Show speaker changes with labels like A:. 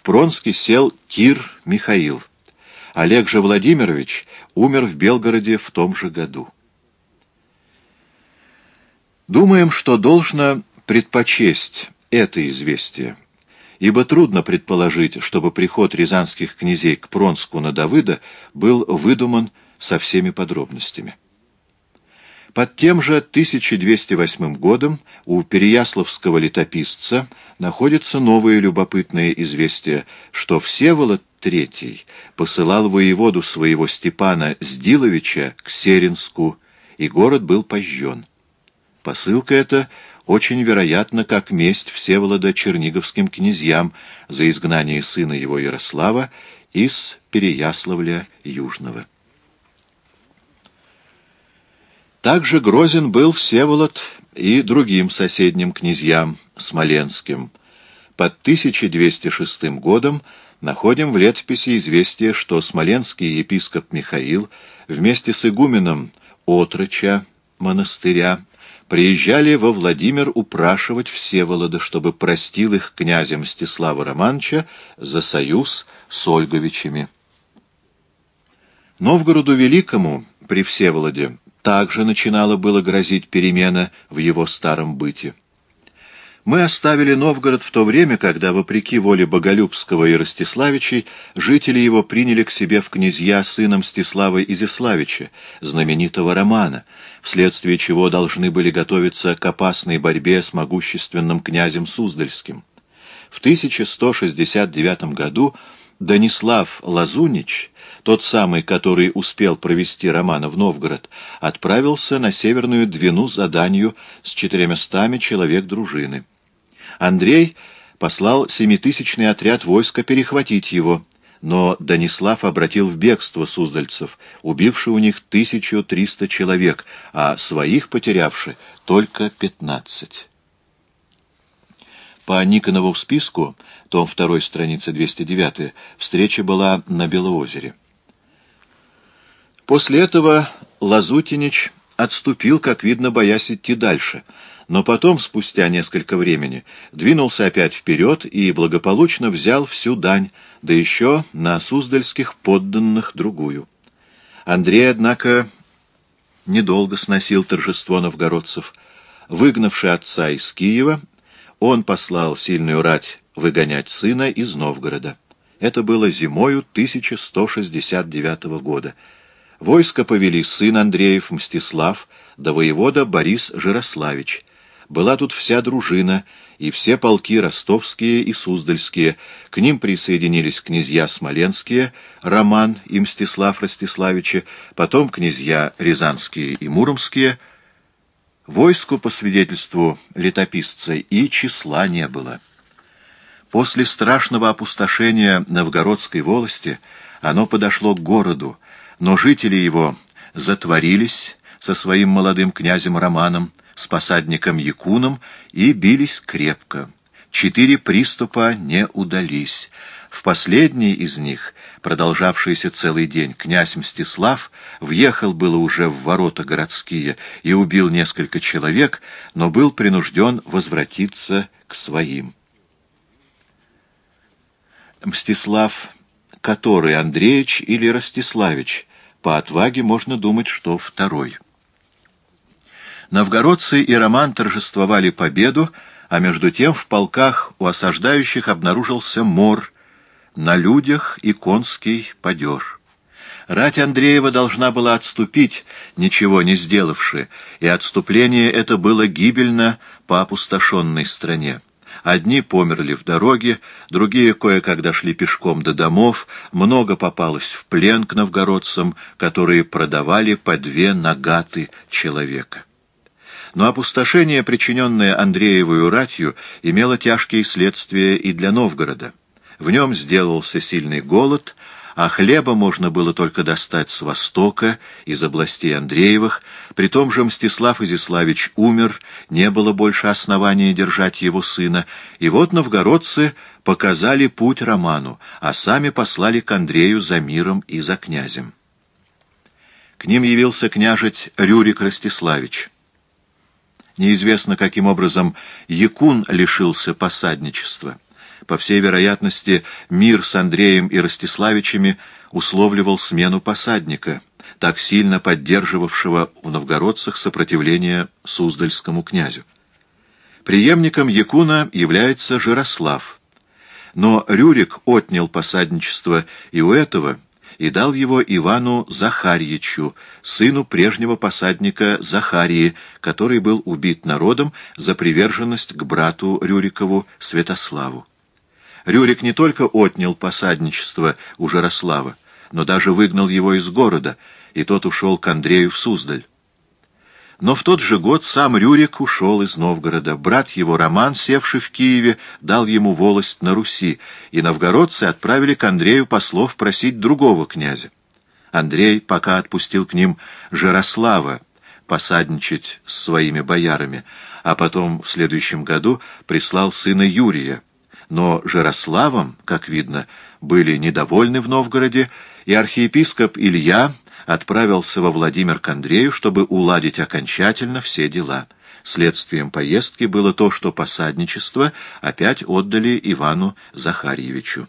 A: в Пронске сел Кир Михаил. Олег же Владимирович умер в Белгороде в том же году. Думаем, что должно предпочесть это известие, ибо трудно предположить, чтобы приход рязанских князей к Пронску на Давыда был выдуман со всеми подробностями. Под тем же 1208 годом у переяславского летописца находится новое любопытное известие, что Всеволод III посылал воеводу своего Степана Сдиловича к Серинску, и город был пожжен. Посылка эта очень вероятно как месть Всеволода черниговским князьям за изгнание сына его Ярослава из Переяславля Южного. Также грозен был Всеволод и другим соседним князьям, смоленским. Под 1206 годом находим в летописи известие, что смоленский епископ Михаил вместе с игуменом Отроча монастыря приезжали во Владимир упрашивать Всеволода, чтобы простил их князя Мстислава Романовича за союз с Ольговичами. Новгороду Великому при Всеволоде также начинала было грозить перемена в его старом быте. Мы оставили Новгород в то время, когда, вопреки воле Боголюбского и Ростиславичей, жители его приняли к себе в князья сына Мстислава Изяславича, знаменитого Романа, вследствие чего должны были готовиться к опасной борьбе с могущественным князем Суздальским. В 1169 году Данислав Лазунич тот самый, который успел провести Романа в Новгород, отправился на Северную Двину заданию с четырьмястами человек дружины. Андрей послал семитысячный отряд войска перехватить его, но Данислав обратил в бегство суздальцев, убивши у них 1300 человек, а своих потерявши только 15. По Никонову списку, том 2, страница 209, встреча была на Белоозере. После этого Лазутинич отступил, как видно, боясь идти дальше, но потом, спустя несколько времени, двинулся опять вперед и благополучно взял всю дань, да еще на суздальских подданных другую. Андрей, однако, недолго сносил торжество новгородцев. Выгнавший отца из Киева, он послал сильную рать выгонять сына из Новгорода. Это было зимою 1169 года. Войско повели сын Андреев Мстислав, да воевода Борис Жирославич. Была тут вся дружина, и все полки ростовские и суздальские. К ним присоединились князья смоленские, Роман и Мстислав Ростиславичи, потом князья рязанские и муромские. Войску, по свидетельству летописца, и числа не было. После страшного опустошения Новгородской волости оно подошло к городу, но жители его затворились со своим молодым князем Романом, с посадником Якуном и бились крепко. Четыре приступа не удались. В последний из них, продолжавшийся целый день, князь Мстислав въехал было уже в ворота городские и убил несколько человек, но был принужден возвратиться к своим. Мстислав, который Андреевич или Ростиславич, по отваге можно думать, что второй. Новгородцы и Роман торжествовали победу, а между тем в полках у осаждающих обнаружился мор, на людях и конский падеж. Рать Андреева должна была отступить, ничего не сделавши, и отступление это было гибельно по опустошенной стране. Одни померли в дороге, другие кое-как дошли пешком до домов, много попалось в плен к новгородцам, которые продавали по две нагаты человека. Но опустошение, причиненное Андреевую ратью, имело тяжкие следствия и для Новгорода. В нем сделался сильный голод, а хлеба можно было только достать с востока, из областей Андреевых, при том же Мстислав Изяславич умер, не было больше основания держать его сына, и вот новгородцы показали путь Роману, а сами послали к Андрею за миром и за князем. К ним явился княжить Рюрик Ростиславич. Неизвестно, каким образом Якун лишился посадничества. По всей вероятности, мир с Андреем и Ростиславичами условливал смену посадника, так сильно поддерживавшего у новгородцах сопротивление Суздальскому князю. Преемником Якуна является Жирослав, но Рюрик отнял посадничество и у этого и дал его Ивану Захарьичу, сыну прежнего посадника Захарии, который был убит народом за приверженность к брату Рюрикову Святославу. Рюрик не только отнял посадничество у Жарослава, но даже выгнал его из города, и тот ушел к Андрею в Суздаль. Но в тот же год сам Рюрик ушел из Новгорода. Брат его Роман, севший в Киеве, дал ему волость на Руси, и новгородцы отправили к Андрею послов просить другого князя. Андрей пока отпустил к ним Жарослава посадничать с своими боярами, а потом в следующем году прислал сына Юрия. Но Жарославом, как видно, были недовольны в Новгороде, и архиепископ Илья отправился во Владимир к Андрею, чтобы уладить окончательно все дела. Следствием поездки было то, что посадничество опять отдали Ивану Захарьевичу.